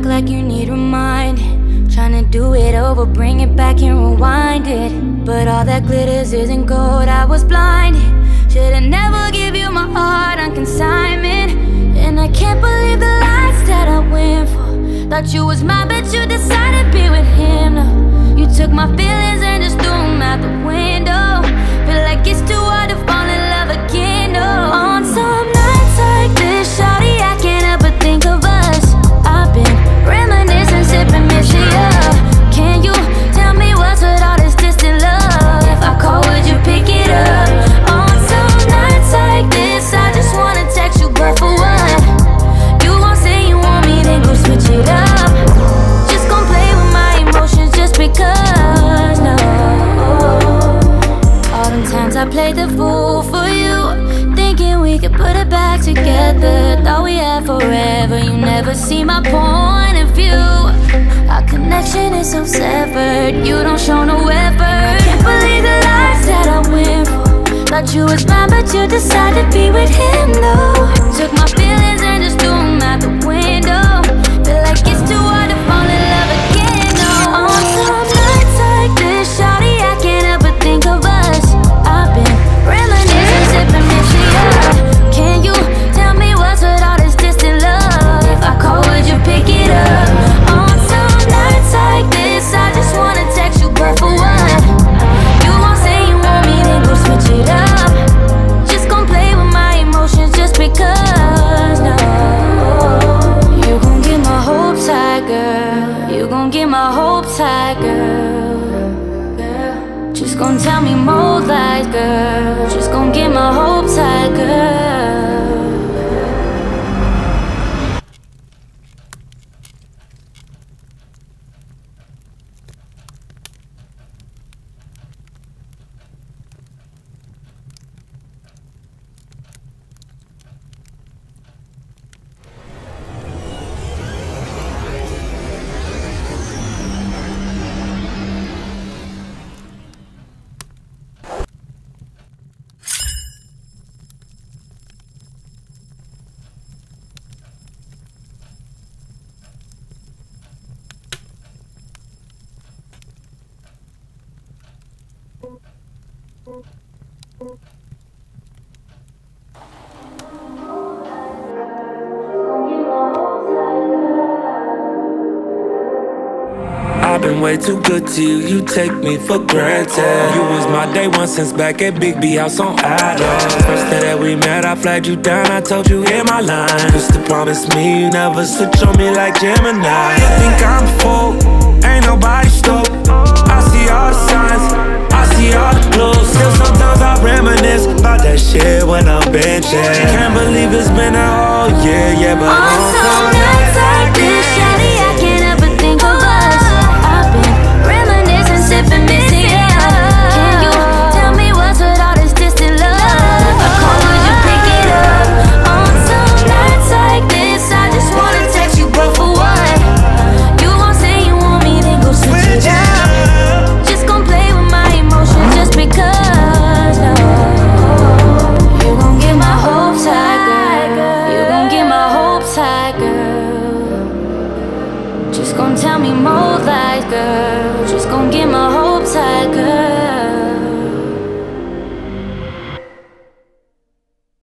act like you need remind Trying to do it over, bring it back and rewind it. But all that glitters isn't gold, I was blind. Should've never give you my heart on consignment. And I can't believe the lies that I went for Thought you was mine, but you decided to be with him. No, you took my feelings and just threw them out the window. Feel like it's too never see my point of view. Our connection is so severed, you don't show no effort. Can't believe the lies that I went for. Thought you was mine, but you decided to be with him. Took my Just gon' tell me more lies, girl. Just gon' get my hopes high, girl. I've been way too good to you, you take me for granted. You was my day one since back at Big B House on Adams. First day that we met, I flagged you down, I told you hit my line. Used to promise me you never switch on me like Gemini. You think I'm full, ain't nobody stoked. I see all I'm. Can't believe it's been a whole year, yeah, but on some some nights like this, shawty, I can't but think of us. I've been reminiscing, sipping hopes